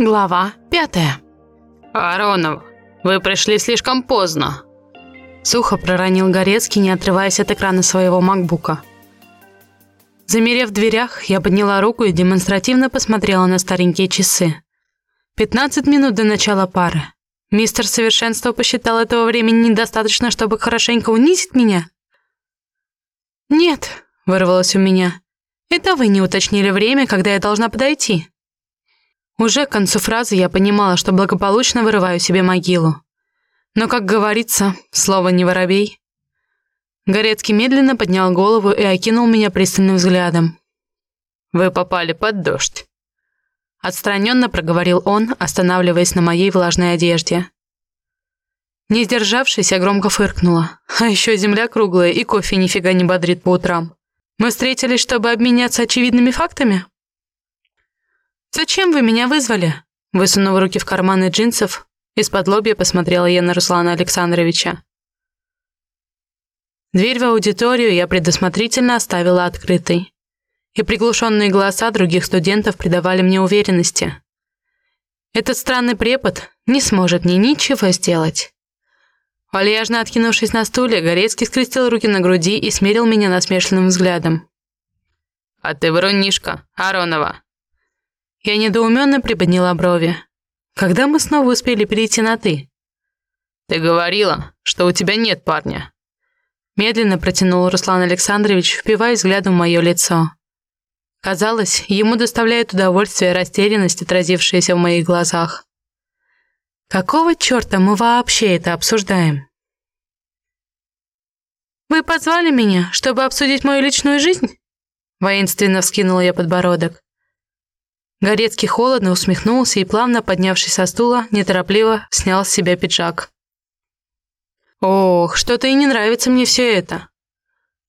Глава пятая. «Аронов, вы пришли слишком поздно», Сухо проронил Горецкий, не отрываясь от экрана своего макбука. Замерев в дверях, я подняла руку и демонстративно посмотрела на старенькие часы. 15 минут до начала пары. Мистер Совершенство посчитал этого времени недостаточно, чтобы хорошенько унизить меня? «Нет», — вырвалось у меня. «Это вы не уточнили время, когда я должна подойти». Уже к концу фразы я понимала, что благополучно вырываю себе могилу. Но, как говорится, слово не воробей. Горецкий медленно поднял голову и окинул меня пристальным взглядом. «Вы попали под дождь», — отстраненно проговорил он, останавливаясь на моей влажной одежде. Не сдержавшись, я громко фыркнула. А еще земля круглая, и кофе нифига не бодрит по утрам. Мы встретились, чтобы обменяться очевидными фактами? «Зачем вы меня вызвали?» Высунув руки в карманы джинсов, из-под лобья посмотрела я на Руслана Александровича. Дверь в аудиторию я предусмотрительно оставила открытой. И приглушенные голоса других студентов придавали мне уверенности. Этот странный препод не сможет мне ничего сделать. Вальяжно откинувшись на стуле, Горецкий скрестил руки на груди и смерил меня насмешленным взглядом. «А ты врунишка, Аронова!» Я недоуменно приподняла брови. Когда мы снова успели перейти на «ты»? «Ты говорила, что у тебя нет парня». Медленно протянул Руслан Александрович, впивая взглядом в мое лицо. Казалось, ему доставляет удовольствие растерянность, отразившаяся в моих глазах. Какого черта мы вообще это обсуждаем? «Вы позвали меня, чтобы обсудить мою личную жизнь?» Воинственно вскинула я подбородок. Горецкий холодно усмехнулся и, плавно поднявшись со стула, неторопливо снял с себя пиджак. «Ох, что-то и не нравится мне все это.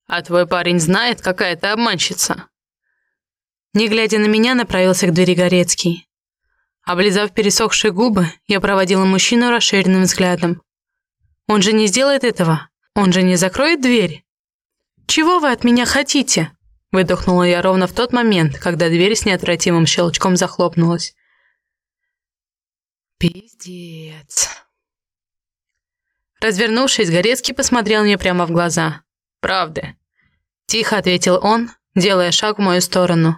А твой парень знает, какая ты обманщица?» Не глядя на меня, направился к двери Горецкий. Облизав пересохшие губы, я проводила мужчину расширенным взглядом. «Он же не сделает этого? Он же не закроет дверь?» «Чего вы от меня хотите?» Выдохнула я ровно в тот момент, когда дверь с неотвратимым щелчком захлопнулась. Пиздец. Развернувшись, Горецкий посмотрел мне прямо в глаза. «Правда?» Тихо ответил он, делая шаг в мою сторону.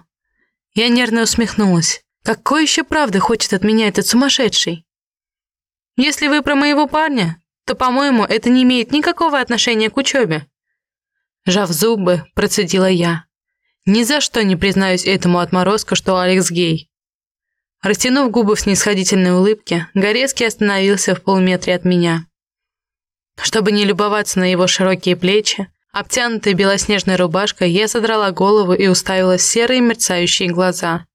Я нервно усмехнулась. «Какой еще правды хочет от меня этот сумасшедший?» «Если вы про моего парня, то, по-моему, это не имеет никакого отношения к учебе». Жав зубы, процедила я. Ни за что не признаюсь этому отморозку, что Алекс гей. Растянув губы в снисходительной улыбке, Горецкий остановился в полуметре от меня. Чтобы не любоваться на его широкие плечи, обтянутой белоснежной рубашкой, я задрала голову и уставилась в серые мерцающие глаза.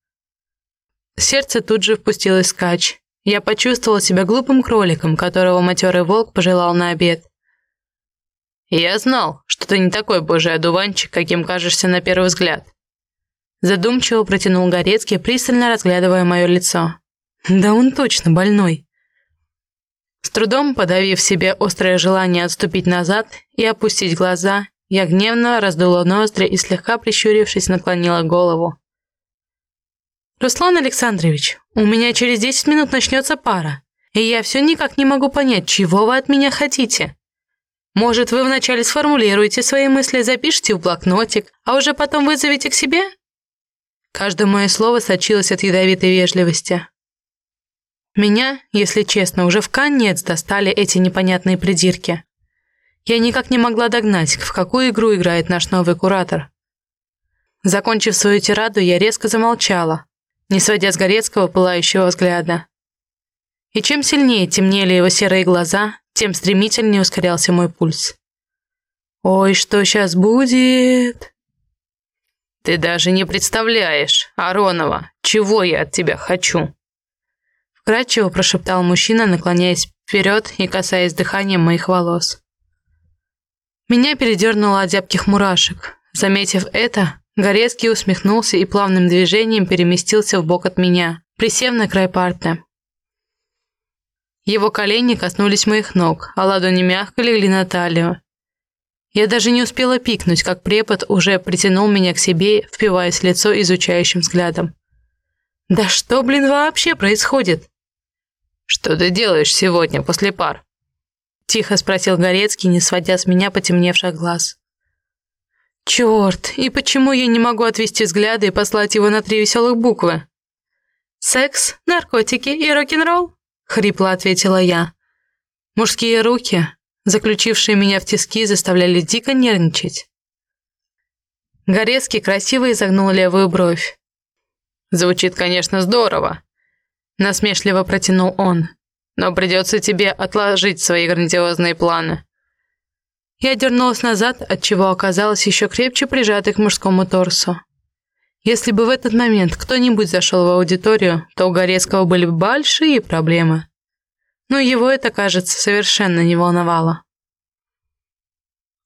Сердце тут же впустилось скач. Я почувствовала себя глупым кроликом, которого матерый волк пожелал на обед. «Я знал, что ты не такой божий одуванчик, каким кажешься на первый взгляд». Задумчиво протянул Горецкий, пристально разглядывая мое лицо. «Да он точно больной». С трудом подавив себе острое желание отступить назад и опустить глаза, я гневно раздула ноздри и, слегка прищурившись, наклонила голову. «Руслан Александрович, у меня через десять минут начнется пара, и я все никак не могу понять, чего вы от меня хотите». Может, вы вначале сформулируете свои мысли, запишите в блокнотик, а уже потом вызовете к себе? Каждое мое слово сочилось от ядовитой вежливости. Меня, если честно, уже в конец достали эти непонятные придирки. Я никак не могла догнать, в какую игру играет наш новый куратор. Закончив свою тираду, я резко замолчала, не сводя с Горецкого пылающего взгляда. И чем сильнее темнели его серые глаза, тем стремительнее ускорялся мой пульс. «Ой, что сейчас будет?» «Ты даже не представляешь, Аронова, чего я от тебя хочу!» Вкратчиво прошептал мужчина, наклоняясь вперед и касаясь дыханием моих волос. Меня передернуло от зябких мурашек. Заметив это, Горецкий усмехнулся и плавным движением переместился в бок от меня, присев на край парты. Его колени коснулись моих ног, а ладони мягко легли на талию. Я даже не успела пикнуть, как препод уже притянул меня к себе, впиваясь в лицо изучающим взглядом. Да что, блин, вообще происходит? Что ты делаешь сегодня после пар? Тихо спросил Горецкий, не сводя с меня потемневших глаз. Черт, и почему я не могу отвести взгляды и послать его на три веселых буквы? Секс, наркотики и рок-н-ролл? Хрипло ответила я. Мужские руки, заключившие меня в тиски, заставляли дико нервничать. Горецкий красиво изогнул левую бровь. «Звучит, конечно, здорово», — насмешливо протянул он. «Но придется тебе отложить свои грандиозные планы». Я дернулась назад, отчего оказалась еще крепче прижатой к мужскому торсу. Если бы в этот момент кто-нибудь зашел в аудиторию, то у Горецкого были бы большие проблемы. Но его это, кажется, совершенно не волновало.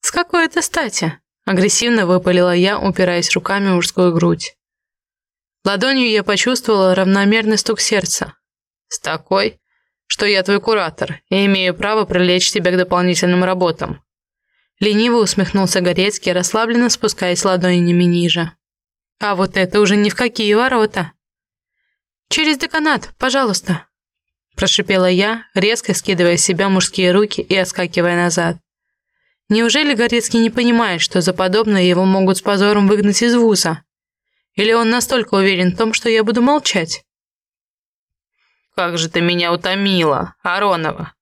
«С какой это стати?» – агрессивно выпалила я, упираясь руками в мужскую грудь. Ладонью я почувствовала равномерный стук сердца. «С такой, что я твой куратор и имею право привлечь тебя к дополнительным работам». Лениво усмехнулся Горецкий, расслабленно спускаясь ладонями ниже. «А вот это уже ни в какие ворота!» «Через деканат, пожалуйста!» Прошипела я, резко скидывая с себя мужские руки и отскакивая назад. Неужели Горецкий не понимает, что за подобное его могут с позором выгнать из вуза? Или он настолько уверен в том, что я буду молчать? «Как же ты меня утомила, Аронова!»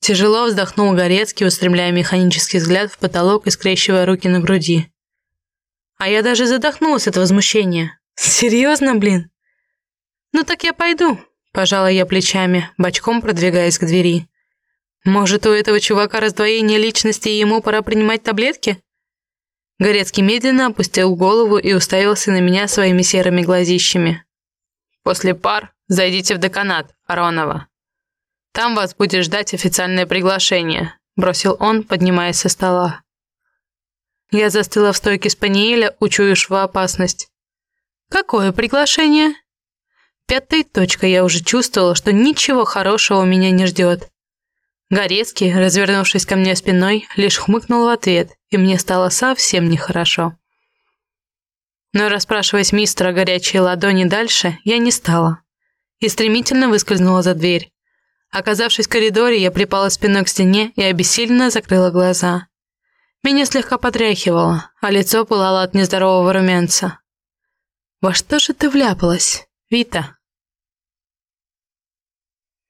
Тяжело вздохнул Горецкий, устремляя механический взгляд в потолок и скрещивая руки на груди. А я даже задохнулась от возмущения. «Серьезно, блин?» «Ну так я пойду», – пожала я плечами, бочком продвигаясь к двери. «Может, у этого чувака раздвоение личности, и ему пора принимать таблетки?» Горецкий медленно опустил голову и уставился на меня своими серыми глазищами. «После пар зайдите в деканат, Аронова. Там вас будет ждать официальное приглашение», бросил он, поднимаясь со стола. Я застыла в стойке спаниеля, учуявшего опасность. «Какое приглашение?» Пятой точкой я уже чувствовала, что ничего хорошего меня не ждет. Горецкий, развернувшись ко мне спиной, лишь хмыкнул в ответ, и мне стало совсем нехорошо. Но расспрашивать мистера горячие ладони дальше я не стала. И стремительно выскользнула за дверь. Оказавшись в коридоре, я припала спиной к стене и обессиленно закрыла глаза. Меня слегка потряхивало, а лицо пылало от нездорового румянца. «Во что же ты вляпалась, Вита?»